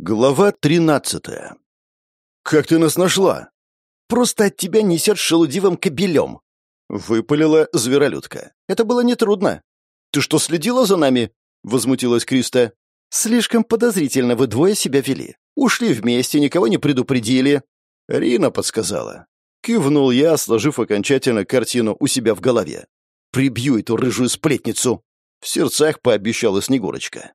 Глава тринадцатая. «Как ты нас нашла?» «Просто от тебя несет шелудивым кобелем», — выпалила зверолюдка. «Это было нетрудно». «Ты что, следила за нами?» — возмутилась Криста. «Слишком подозрительно вы двое себя вели. Ушли вместе, никого не предупредили». Рина подсказала. Кивнул я, сложив окончательно картину у себя в голове. «Прибью эту рыжую сплетницу!» В сердцах пообещала Снегурочка.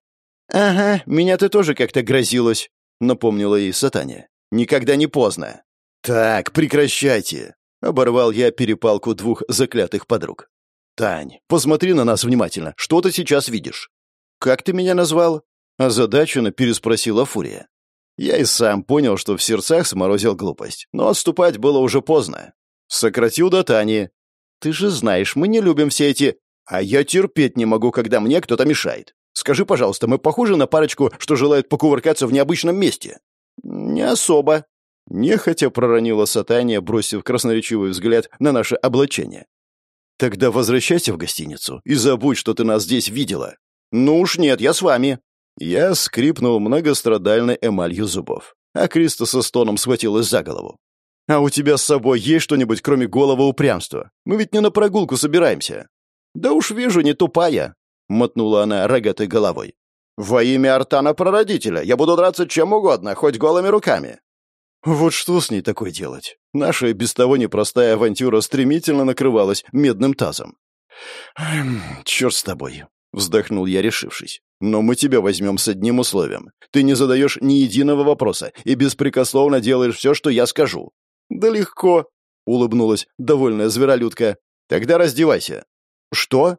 «Ага, меня ты тоже как-то грозилась», — напомнила ей Сатане. «Никогда не поздно». «Так, прекращайте», — оборвал я перепалку двух заклятых подруг. «Тань, посмотри на нас внимательно. Что ты сейчас видишь?» «Как ты меня назвал?» — озадаченно переспросила Фурия. Я и сам понял, что в сердцах сморозил глупость, но отступать было уже поздно. Сократил до Тани. «Ты же знаешь, мы не любим все эти... А я терпеть не могу, когда мне кто-то мешает. Скажи, пожалуйста, мы похожи на парочку, что желает покувыркаться в необычном месте?» «Не особо», — нехотя проронила Сатания, бросив красноречивый взгляд на наше облачение. «Тогда возвращайся в гостиницу и забудь, что ты нас здесь видела». «Ну уж нет, я с вами». Я скрипнул многострадальной эмалью зубов, а Криста со стоном схватилась за голову. «А у тебя с собой есть что-нибудь, кроме голого упрямства? Мы ведь не на прогулку собираемся». «Да уж вижу, не тупая», — мотнула она рогатой головой. «Во имя Артана-прародителя я буду драться чем угодно, хоть голыми руками». Вот что с ней такое делать? Наша без того непростая авантюра стремительно накрывалась медным тазом. «Эм, «Черт с тобой», — вздохнул я, решившись. «Но мы тебя возьмем с одним условием. Ты не задаешь ни единого вопроса и беспрекословно делаешь все, что я скажу». «Да легко», — улыбнулась довольная зверолюдка. «Тогда раздевайся». «Что?»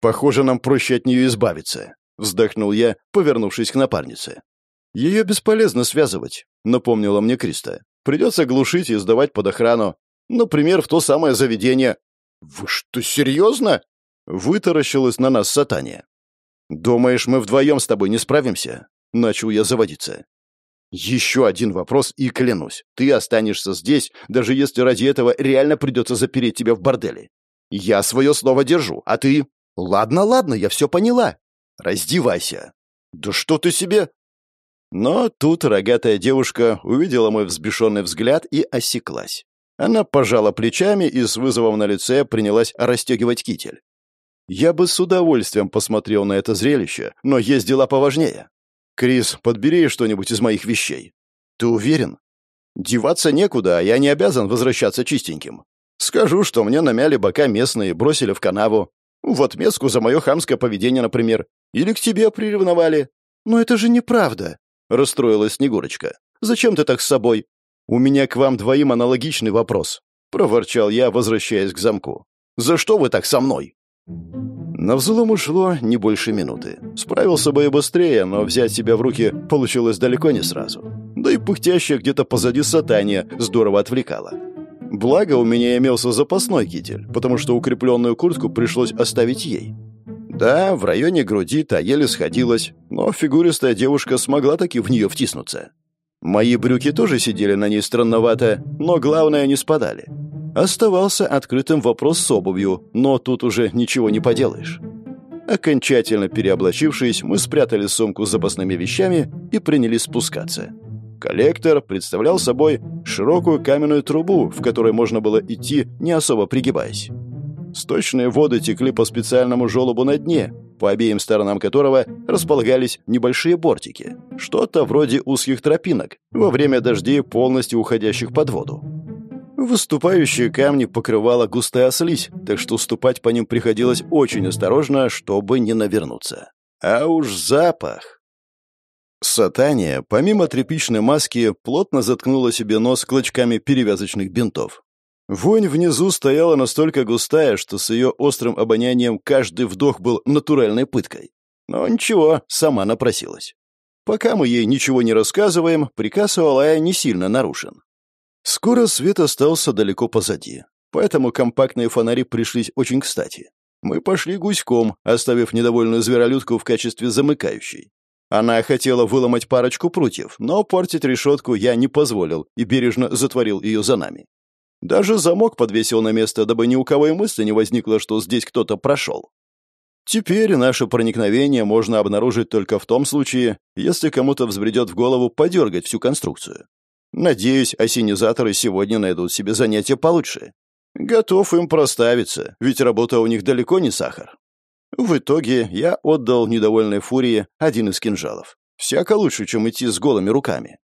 «Похоже, нам проще от нее избавиться», — вздохнул я, повернувшись к напарнице. «Ее бесполезно связывать», — напомнила мне Криста. «Придется глушить и сдавать под охрану. Например, в то самое заведение». «Вы что, серьезно?» — вытаращилась на нас сатания. «Думаешь, мы вдвоем с тобой не справимся?» — начал я заводиться. «Еще один вопрос, и клянусь, ты останешься здесь, даже если ради этого реально придется запереть тебя в борделе. Я свое слово держу, а ты...» «Ладно, ладно, я все поняла. Раздевайся». «Да что ты себе...» Но тут рогатая девушка увидела мой взбешенный взгляд и осеклась. Она пожала плечами и с вызовом на лице принялась расстегивать китель. Я бы с удовольствием посмотрел на это зрелище, но есть дела поважнее. «Крис, подбери что-нибудь из моих вещей». «Ты уверен?» «Деваться некуда, а я не обязан возвращаться чистеньким. Скажу, что мне намяли бока местные, бросили в канаву. В отместку за мое хамское поведение, например. Или к тебе приревновали. Но это же неправда, — расстроилась Снегурочка. «Зачем ты так с собой?» «У меня к вам двоим аналогичный вопрос», — проворчал я, возвращаясь к замку. «За что вы так со мной?» На взлом ушло не больше минуты. Справился бы и быстрее, но взять себя в руки получилось далеко не сразу. Да и пыхтящая где-то позади сатания здорово отвлекала. Благо, у меня имелся запасной китель, потому что укрепленную куртку пришлось оставить ей. Да, в районе груди та еле сходилась, но фигуристая девушка смогла таки в нее втиснуться. Мои брюки тоже сидели на ней странновато, но главное не спадали. Оставался открытым вопрос с обувью, но тут уже ничего не поделаешь. Окончательно переоблачившись, мы спрятали сумку с запасными вещами и принялись спускаться. Коллектор представлял собой широкую каменную трубу, в которой можно было идти, не особо пригибаясь. Сточные воды текли по специальному желобу на дне, по обеим сторонам которого располагались небольшие бортики, что-то вроде узких тропинок, во время дождей полностью уходящих под воду. Выступающие камни покрывала густая слизь, так что ступать по ним приходилось очень осторожно, чтобы не навернуться. А уж запах! Сатания, помимо тряпичной маски, плотно заткнула себе нос клочками перевязочных бинтов. Вонь внизу стояла настолько густая, что с ее острым обонянием каждый вдох был натуральной пыткой. Но ничего, сама напросилась. Пока мы ей ничего не рассказываем, приказ Алая не сильно нарушен. Скоро свет остался далеко позади, поэтому компактные фонари пришлись очень кстати. Мы пошли гуськом, оставив недовольную зверолюдку в качестве замыкающей. Она хотела выломать парочку прутьев, но портить решетку я не позволил и бережно затворил ее за нами. Даже замок подвесил на место, дабы ни у кого и мысли не возникло, что здесь кто-то прошел. Теперь наше проникновение можно обнаружить только в том случае, если кому-то взбредет в голову подергать всю конструкцию. Надеюсь, осенизаторы сегодня найдут себе занятие получше. Готов им проставиться, ведь работа у них далеко не сахар. В итоге я отдал недовольной фурии один из кинжалов. Всяко лучше, чем идти с голыми руками.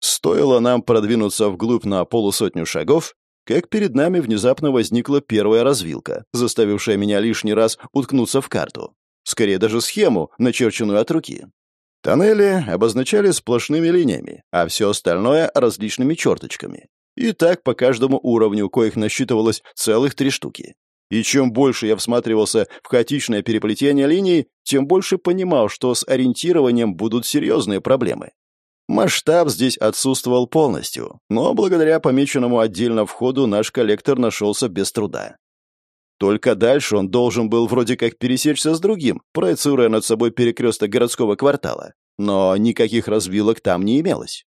Стоило нам продвинуться вглубь на полусотню шагов, как перед нами внезапно возникла первая развилка, заставившая меня лишний раз уткнуться в карту. Скорее даже схему, начерченную от руки. Тоннели обозначали сплошными линиями, а все остальное — различными черточками. И так по каждому уровню, коих насчитывалось целых три штуки. И чем больше я всматривался в хаотичное переплетение линий, тем больше понимал, что с ориентированием будут серьезные проблемы. Масштаб здесь отсутствовал полностью, но благодаря помеченному отдельно входу наш коллектор нашелся без труда. Только дальше он должен был вроде как пересечься с другим, проецируя над собой перекресток городского квартала. Но никаких развилок там не имелось.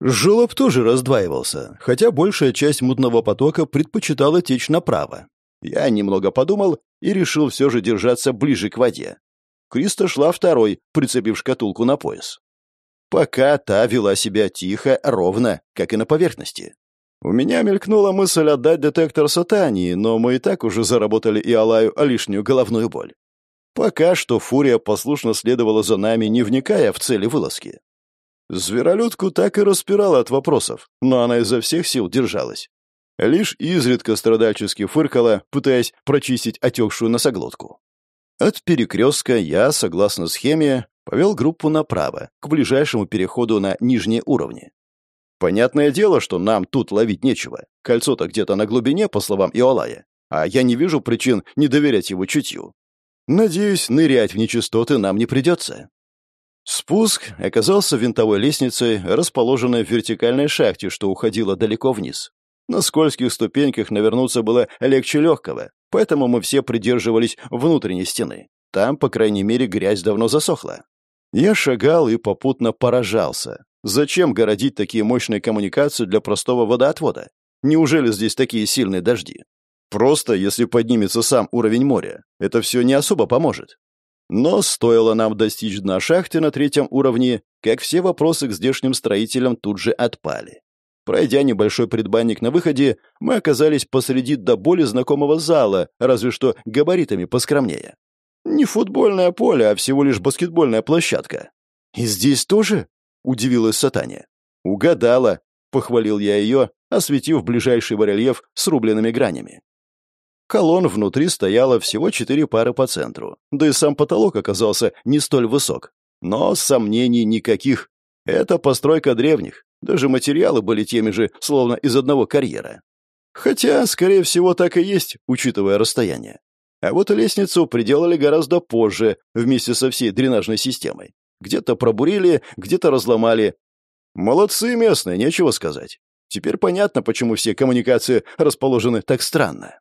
Желоб тоже раздваивался, хотя большая часть мутного потока предпочитала течь направо. Я немного подумал и решил все же держаться ближе к воде. Криста шла второй, прицепив шкатулку на пояс пока та вела себя тихо, ровно, как и на поверхности. У меня мелькнула мысль отдать детектор сатании, но мы и так уже заработали и Алаю лишнюю головную боль. Пока что фурия послушно следовала за нами, не вникая в цели вылазки. Зверолюдку так и распирала от вопросов, но она изо всех сил держалась. Лишь изредка страдальчески фыркала, пытаясь прочистить отекшую носоглотку. От перекрестка я, согласно схеме, повел группу направо, к ближайшему переходу на нижние уровни. Понятное дело, что нам тут ловить нечего. Кольцо-то где-то на глубине, по словам Иолая, а я не вижу причин не доверять его чутью. Надеюсь, нырять в нечистоты нам не придется. Спуск оказался винтовой лестницей, расположенной в вертикальной шахте, что уходила далеко вниз. На скользких ступеньках навернуться было легче легкого, поэтому мы все придерживались внутренней стены. Там, по крайней мере, грязь давно засохла. Я шагал и попутно поражался. Зачем городить такие мощные коммуникации для простого водоотвода? Неужели здесь такие сильные дожди? Просто, если поднимется сам уровень моря, это все не особо поможет. Но стоило нам достичь дна шахты на третьем уровне, как все вопросы к здешним строителям тут же отпали. Пройдя небольшой предбанник на выходе, мы оказались посреди до боли знакомого зала, разве что габаритами поскромнее. Не футбольное поле, а всего лишь баскетбольная площадка. И здесь тоже? Удивилась Сатания. Угадала, похвалил я ее, осветив ближайший барельеф с рубленными гранями. Колонн внутри стояло всего четыре пары по центру, да и сам потолок оказался не столь высок. Но сомнений никаких. Это постройка древних. Даже материалы были теми же, словно из одного карьера. Хотя, скорее всего, так и есть, учитывая расстояние. А вот лестницу приделали гораздо позже, вместе со всей дренажной системой. Где-то пробурили, где-то разломали. Молодцы местные, нечего сказать. Теперь понятно, почему все коммуникации расположены так странно.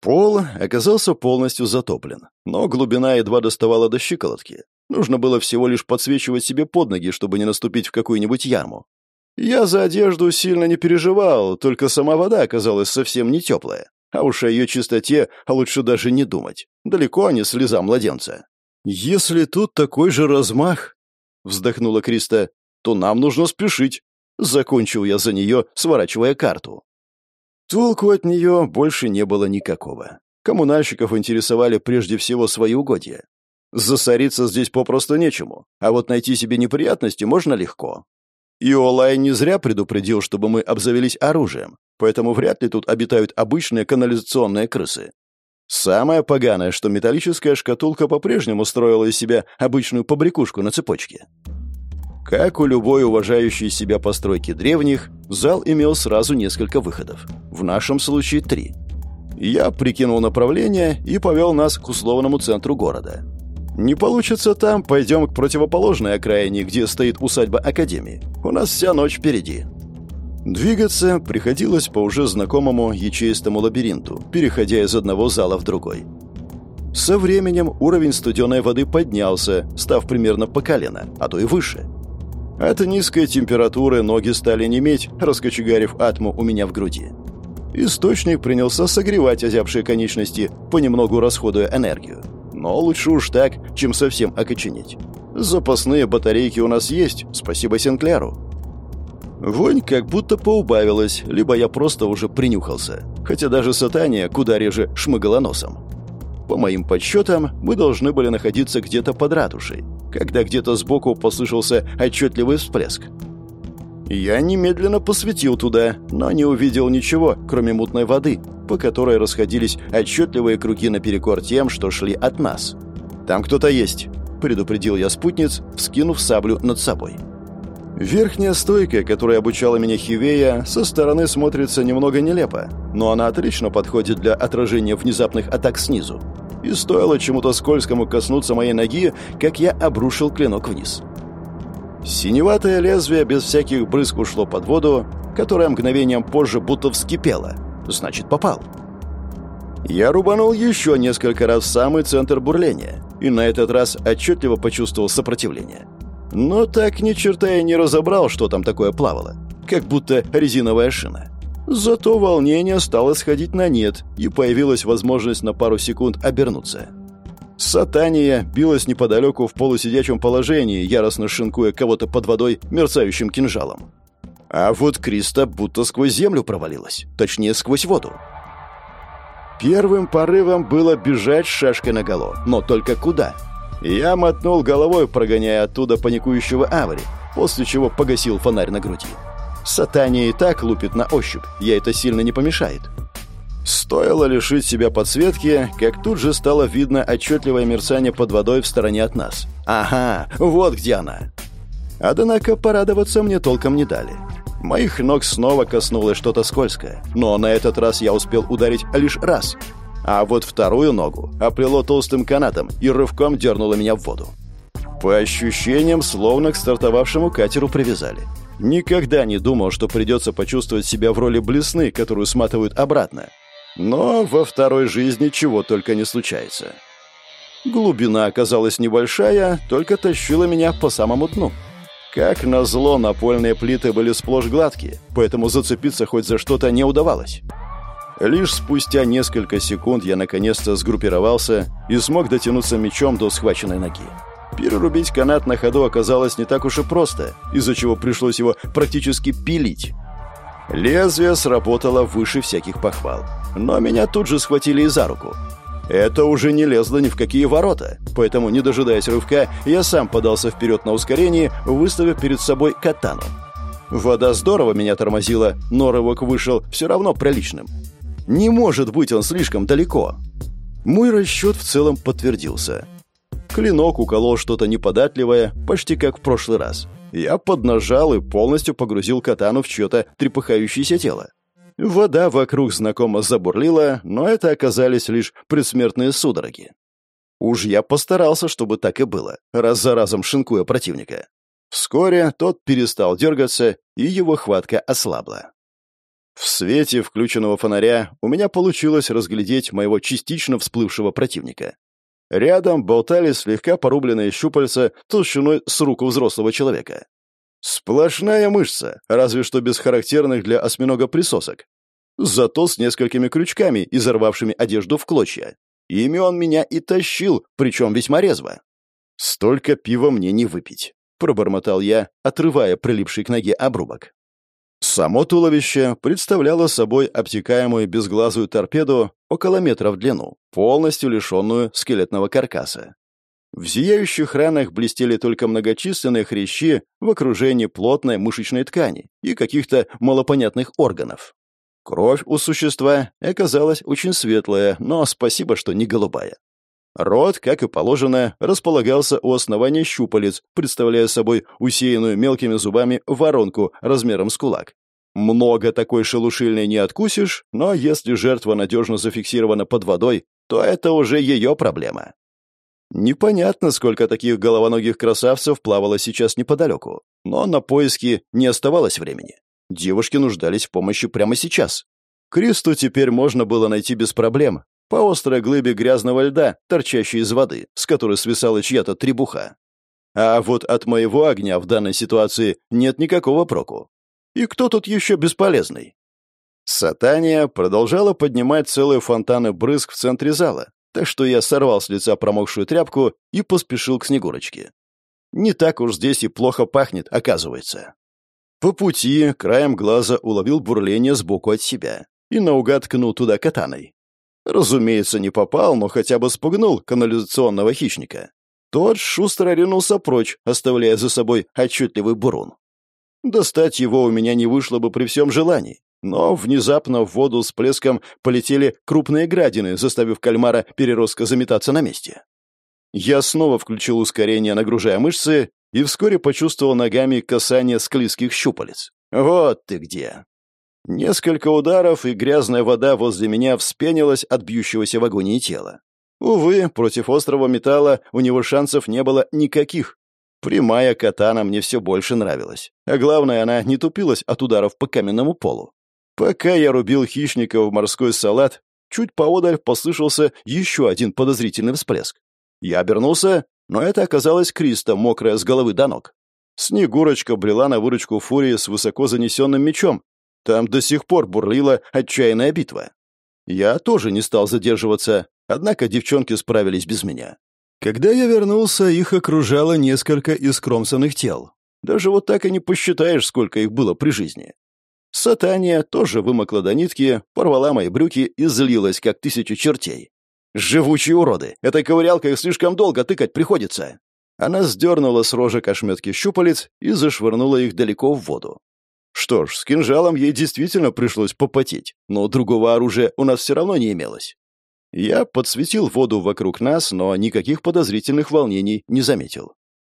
Пол оказался полностью затоплен, но глубина едва доставала до щиколотки. Нужно было всего лишь подсвечивать себе под ноги, чтобы не наступить в какую-нибудь яму. Я за одежду сильно не переживал, только сама вода оказалась совсем не теплая. А уж о ее чистоте лучше даже не думать. Далеко не слеза младенца. «Если тут такой же размах», — вздохнула Криста, — «то нам нужно спешить». Закончил я за нее, сворачивая карту. Толку от нее больше не было никакого. Коммунальщиков интересовали прежде всего свои угодья. Засориться здесь попросту нечему, а вот найти себе неприятности можно легко. Иолай не зря предупредил, чтобы мы обзавелись оружием, поэтому вряд ли тут обитают обычные канализационные крысы. Самое поганое, что металлическая шкатулка по-прежнему строила из себя обычную побрякушку на цепочке. Как у любой уважающей себя постройки древних, зал имел сразу несколько выходов. В нашем случае три. Я прикинул направление и повел нас к условному центру города. Не получится там, пойдем к противоположной окраине, где стоит усадьба Академии. У нас вся ночь впереди. Двигаться приходилось по уже знакомому ячеистому лабиринту, переходя из одного зала в другой. Со временем уровень студеной воды поднялся, став примерно по колено, а то и выше. От низкой температуры ноги стали неметь, раскочегарив атму у меня в груди. Источник принялся согревать озябшие конечности, понемногу расходуя энергию. Но лучше уж так, чем совсем окоченеть. Запасные батарейки у нас есть, спасибо Сенклеру. Вонь как будто поубавилась, либо я просто уже принюхался, хотя даже сатания куда реже шмыгала носом. По моим подсчетам, мы должны были находиться где-то под ратушей, когда где-то сбоку послышался отчетливый всплеск. Я немедленно посветил туда, но не увидел ничего, кроме мутной воды, по которой расходились отчетливые круги наперекор тем, что шли от нас. «Там кто-то есть», — предупредил я спутниц, вскинув саблю над собой. Верхняя стойка, которая обучала меня Хивея, со стороны смотрится немного нелепо, но она отлично подходит для отражения внезапных атак снизу. И стоило чему-то скользкому коснуться моей ноги, как я обрушил клинок вниз. Синеватое лезвие без всяких брызг ушло под воду, которая мгновением позже будто вскипела. Значит, попал. Я рубанул еще несколько раз в самый центр бурления, и на этот раз отчетливо почувствовал сопротивление. Но так ни черта я не разобрал, что там такое плавало. Как будто резиновая шина. Зато волнение стало сходить на нет, и появилась возможность на пару секунд обернуться. Сатания билась неподалеку в полусидячем положении, яростно шинкуя кого-то под водой мерцающим кинжалом. А вот Криста будто сквозь землю провалилась, точнее, сквозь воду. Первым порывом было бежать с шашкой наголо, но только куда? Я мотнул головой, прогоняя оттуда паникующего Авари, после чего погасил фонарь на груди. Сатания и так лупит на ощупь, ей это сильно не помешает. Стоило лишить себя подсветки, как тут же стало видно отчетливое мерцание под водой в стороне от нас. Ага, вот где она. Однако порадоваться мне толком не дали. Моих ног снова коснулось что-то скользкое, но на этот раз я успел ударить лишь раз — а вот вторую ногу оплело толстым канатом и рывком дернуло меня в воду. По ощущениям, словно к стартовавшему катеру привязали. Никогда не думал, что придется почувствовать себя в роли блесны, которую сматывают обратно. Но во второй жизни чего только не случается. Глубина оказалась небольшая, только тащила меня по самому дну. Как назло, напольные плиты были сплошь гладкие, поэтому зацепиться хоть за что-то не удавалось. Лишь спустя несколько секунд я наконец-то сгруппировался и смог дотянуться мечом до схваченной ноги. Перерубить канат на ходу оказалось не так уж и просто, из-за чего пришлось его практически пилить. Лезвие сработало выше всяких похвал, но меня тут же схватили и за руку. Это уже не лезло ни в какие ворота, поэтому, не дожидаясь рывка, я сам подался вперед на ускорении, выставив перед собой катану. Вода здорово меня тормозила, но рывок вышел все равно приличным. Не может быть он слишком далеко. Мой расчет в целом подтвердился. Клинок уколол что-то неподатливое, почти как в прошлый раз. Я поднажал и полностью погрузил катану в чье-то трепыхающееся тело. Вода вокруг знакомо забурлила, но это оказались лишь предсмертные судороги. Уж я постарался, чтобы так и было, раз за разом шинкуя противника. Вскоре тот перестал дергаться, и его хватка ослабла. В свете включенного фонаря у меня получилось разглядеть моего частично всплывшего противника. Рядом болтались слегка порубленные щупальца толщиной с руку взрослого человека. Сплошная мышца, разве что без характерных для осьминога присосок. Зато с несколькими крючками, изорвавшими одежду в клочья. Ими он меня и тащил, причем весьма резво. «Столько пива мне не выпить», — пробормотал я, отрывая прилипший к ноге обрубок. Само туловище представляло собой обтекаемую безглазую торпеду около метра в длину, полностью лишенную скелетного каркаса. В зияющих ранах блестели только многочисленные хрящи в окружении плотной мышечной ткани и каких-то малопонятных органов. Кровь у существа оказалась очень светлая, но спасибо, что не голубая. Рот, как и положено, располагался у основания щупалец, представляя собой усеянную мелкими зубами воронку размером с кулак. Много такой шелушильной не откусишь, но если жертва надежно зафиксирована под водой, то это уже ее проблема. Непонятно, сколько таких головоногих красавцев плавало сейчас неподалеку, но на поиски не оставалось времени. Девушки нуждались в помощи прямо сейчас. Кристу теперь можно было найти без проблем, по острой глыбе грязного льда, торчащей из воды, с которой свисала чья-то требуха. А вот от моего огня в данной ситуации нет никакого проку. И кто тут еще бесполезный? Сатания продолжала поднимать целые фонтаны брызг в центре зала, так что я сорвал с лица промокшую тряпку и поспешил к Снегурочке. Не так уж здесь и плохо пахнет, оказывается. По пути краем глаза уловил бурление сбоку от себя и наугад ткнул туда катаной. Разумеется, не попал, но хотя бы спугнул канализационного хищника. Тот шустро ринулся прочь, оставляя за собой отчетливый бурун. Достать его у меня не вышло бы при всем желании. Но внезапно в воду с плеском полетели крупные градины, заставив кальмара переростка заметаться на месте. Я снова включил ускорение, нагружая мышцы, и вскоре почувствовал ногами касание склизких щупалец. Вот ты где. Несколько ударов, и грязная вода возле меня вспенилась от бьющегося в агонии тела. Увы, против острого металла у него шансов не было никаких. Прямая катана мне все больше нравилась. А главное, она не тупилась от ударов по каменному полу. Пока я рубил хищника в морской салат, чуть поодаль послышался еще один подозрительный всплеск. Я обернулся, но это оказалась Криста, мокрая с головы до ног. Снегурочка брела на выручку Фурии с высоко занесенным мечом. Там до сих пор бурлила отчаянная битва. Я тоже не стал задерживаться, однако девчонки справились без меня. Когда я вернулся, их окружало несколько искромсанных тел. Даже вот так и не посчитаешь, сколько их было при жизни. Сатания тоже вымокла до нитки, порвала мои брюки и злилась, как тысяча чертей. «Живучие уроды! Этой ковырялкой слишком долго тыкать приходится!» Она сдернула с рожек ошметки щупалец и зашвырнула их далеко в воду. Что ж, с кинжалом ей действительно пришлось попотеть, но другого оружия у нас все равно не имелось. Я подсветил воду вокруг нас, но никаких подозрительных волнений не заметил.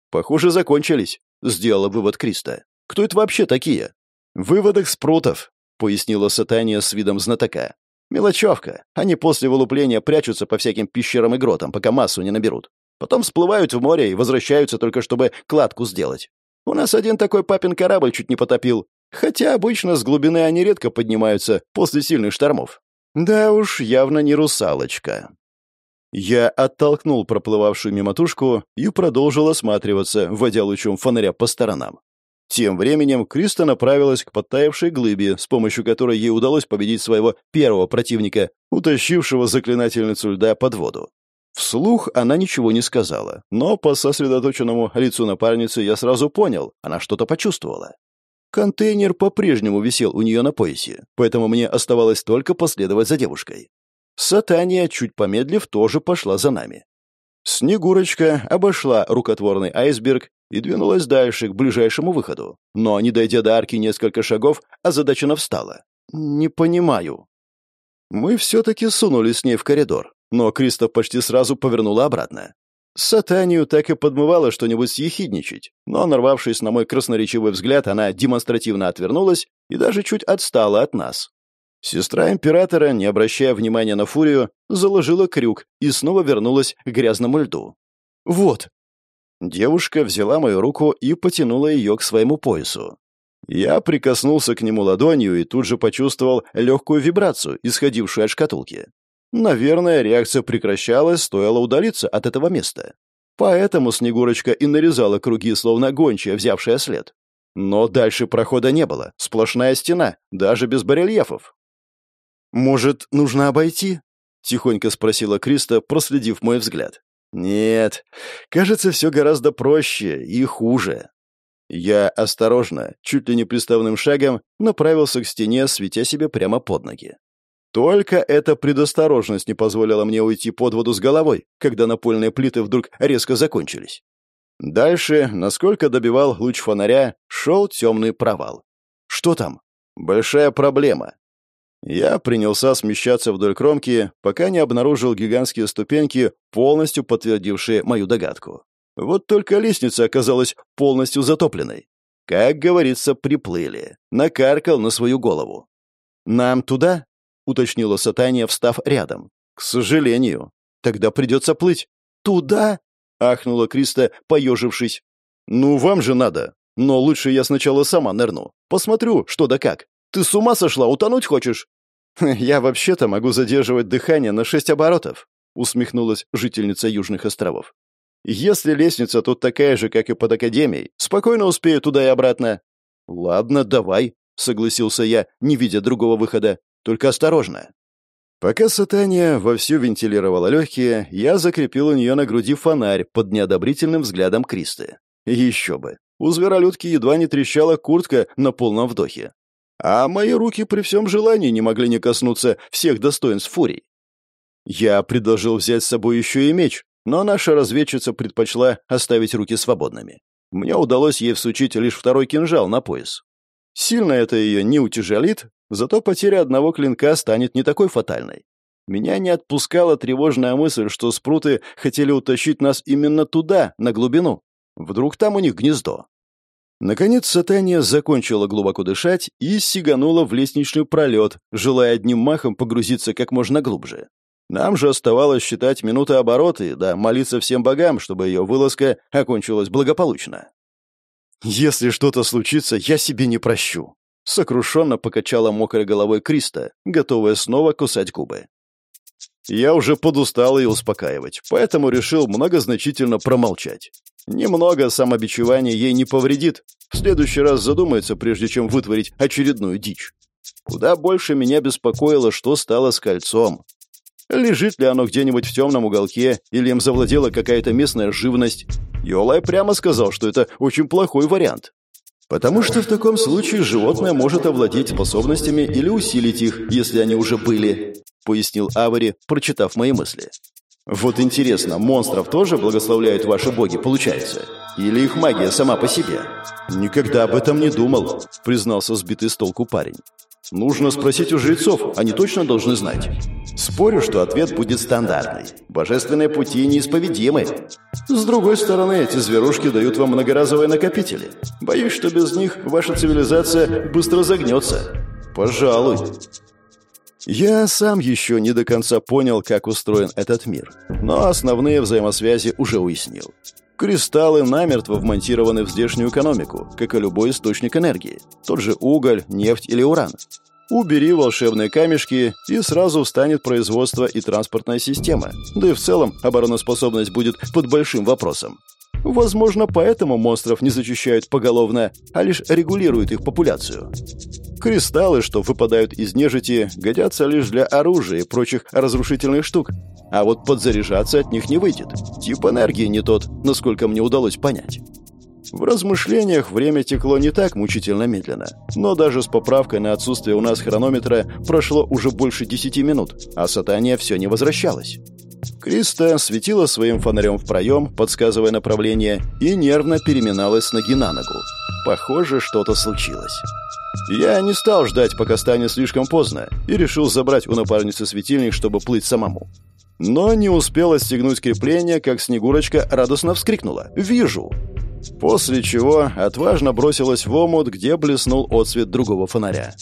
«Похоже, закончились», — сделала вывод Криста. «Кто это вообще такие?» «Выводок спрутов», — пояснила Сатания с видом знатока. «Мелочевка. Они после вылупления прячутся по всяким пещерам и гротам, пока массу не наберут. Потом всплывают в море и возвращаются только чтобы кладку сделать. У нас один такой папин корабль чуть не потопил. Хотя обычно с глубины они редко поднимаются после сильных штормов. Да уж, явно не русалочка». Я оттолкнул проплывавшую мимо тушку и продолжил осматриваться, вводя лучом фонаря по сторонам. Тем временем Криста направилась к подтаявшей глыбе, с помощью которой ей удалось победить своего первого противника, утащившего заклинательницу льда под воду. Вслух она ничего не сказала, но по сосредоточенному лицу напарницы я сразу понял, она что-то почувствовала. Контейнер по-прежнему висел у нее на поясе, поэтому мне оставалось только последовать за девушкой. Сатания, чуть помедлив, тоже пошла за нами. Снегурочка обошла рукотворный айсберг и двинулась дальше, к ближайшему выходу. Но, не дойдя до арки несколько шагов, озадаченно встала. «Не понимаю». Мы все-таки сунули с ней в коридор, но Кристоф почти сразу повернула обратно. Сатанию так и подмывало что-нибудь съехидничать, но, нарвавшись на мой красноречивый взгляд, она демонстративно отвернулась и даже чуть отстала от нас. Сестра императора, не обращая внимания на фурию, заложила крюк и снова вернулась к грязному льду. «Вот», Девушка взяла мою руку и потянула ее к своему поясу. Я прикоснулся к нему ладонью и тут же почувствовал легкую вибрацию, исходившую от шкатулки. Наверное, реакция прекращалась, стоило удалиться от этого места. Поэтому Снегурочка и нарезала круги, словно гончая, взявшая след. Но дальше прохода не было, сплошная стена, даже без барельефов. «Может, нужно обойти?» — тихонько спросила Криста, проследив мой взгляд. Нет, кажется, все гораздо проще и хуже. Я осторожно, чуть ли не приставным шагом, направился к стене, светя себе прямо под ноги. Только эта предосторожность не позволила мне уйти под воду с головой, когда напольные плиты вдруг резко закончились. Дальше, насколько добивал луч фонаря, шел темный провал. Что там? Большая проблема. Я принялся смещаться вдоль кромки, пока не обнаружил гигантские ступеньки, полностью подтвердившие мою догадку. Вот только лестница оказалась полностью затопленной. Как говорится, приплыли. Накаркал на свою голову. «Нам туда?» — уточнила Сатания, встав рядом. «К сожалению. Тогда придется плыть». «Туда?» — ахнула Криста, поежившись. «Ну, вам же надо. Но лучше я сначала сама нырну. Посмотрю, что да как. Ты с ума сошла? Утонуть хочешь?» «Я вообще-то могу задерживать дыхание на шесть оборотов», — усмехнулась жительница Южных островов. «Если лестница тут такая же, как и под Академией, спокойно успею туда и обратно». «Ладно, давай», — согласился я, не видя другого выхода. «Только осторожно». Пока Сатания вовсю вентилировала легкие, я закрепил у нее на груди фонарь под неодобрительным взглядом Кристы. Еще бы. У зверолюдки едва не трещала куртка на полном вдохе. А мои руки при всем желании не могли не коснуться всех достоинств фурий. Я предложил взять с собой еще и меч, но наша разведчица предпочла оставить руки свободными. Мне удалось ей всучить лишь второй кинжал на пояс. Сильно это ее не утяжелит, зато потеря одного клинка станет не такой фатальной. Меня не отпускала тревожная мысль, что спруты хотели утащить нас именно туда, на глубину. Вдруг там у них гнездо. Наконец Сатания закончила глубоко дышать и сиганула в лестничный пролет, желая одним махом погрузиться как можно глубже. Нам же оставалось считать минуты обороты, да молиться всем богам, чтобы ее вылазка окончилась благополучно. «Если что-то случится, я себе не прощу», — сокрушенно покачала мокрой головой Криста, готовая снова кусать губы. Я уже подустал ее успокаивать, поэтому решил многозначительно промолчать. Немного самобичевания ей не повредит. В следующий раз задумается, прежде чем вытворить очередную дичь. Куда больше меня беспокоило, что стало с кольцом. Лежит ли оно где-нибудь в темном уголке, или им завладела какая-то местная живность? Йолай прямо сказал, что это очень плохой вариант. Потому что в таком случае животное может овладеть способностями или усилить их, если они уже были, пояснил Авари, прочитав мои мысли. Вот интересно, монстров тоже благословляют ваши боги, получается? Или их магия сама по себе? Никогда об этом не думал, признался сбитый с толку парень. Нужно спросить у жрецов, они точно должны знать. Спорю, что ответ будет стандартный. Божественные пути неисповедимы. С другой стороны, эти зверушки дают вам многоразовые накопители. Боюсь, что без них ваша цивилизация быстро загнется. Пожалуй. Я сам еще не до конца понял, как устроен этот мир, но основные взаимосвязи уже уяснил. Кристаллы намертво вмонтированы в здешнюю экономику, как и любой источник энергии. Тот же уголь, нефть или уран. Убери волшебные камешки, и сразу встанет производство и транспортная система. Да и в целом обороноспособность будет под большим вопросом. Возможно, поэтому монстров не зачищают поголовно, а лишь регулируют их популяцию. Кристаллы, что выпадают из нежити, годятся лишь для оружия и прочих разрушительных штук, а вот подзаряжаться от них не выйдет. Тип энергии не тот, насколько мне удалось понять. В размышлениях время текло не так мучительно медленно, но даже с поправкой на отсутствие у нас хронометра прошло уже больше десяти минут, а сатания все не возвращалась. Криста светила своим фонарем в проем, подсказывая направление, и нервно переминалась с ноги на ногу. Похоже, что-то случилось. Я не стал ждать, пока станет слишком поздно, и решил забрать у напарницы светильник, чтобы плыть самому. Но не успел отстегнуть крепление, как Снегурочка радостно вскрикнула «Вижу!». После чего отважно бросилась в омут, где блеснул отсвет другого фонаря.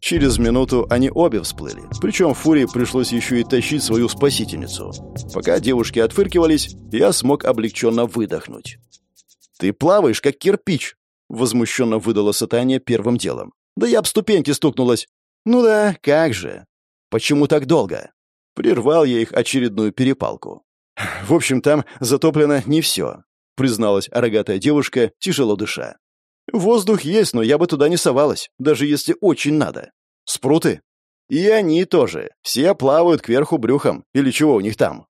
Через минуту они обе всплыли. Причем Фурии пришлось еще и тащить свою спасительницу. Пока девушки отфыркивались, я смог облегченно выдохнуть. «Ты плаваешь, как кирпич!» — возмущенно выдала Сатания первым делом. «Да я об ступеньки стукнулась!» «Ну да, как же!» «Почему так долго?» Прервал я их очередную перепалку. «В общем, там затоплено не все», — призналась рогатая девушка, тяжело дыша. «Воздух есть, но я бы туда не совалась, даже если очень надо. Спруты?» «И они тоже. Все плавают кверху брюхом. Или чего у них там?»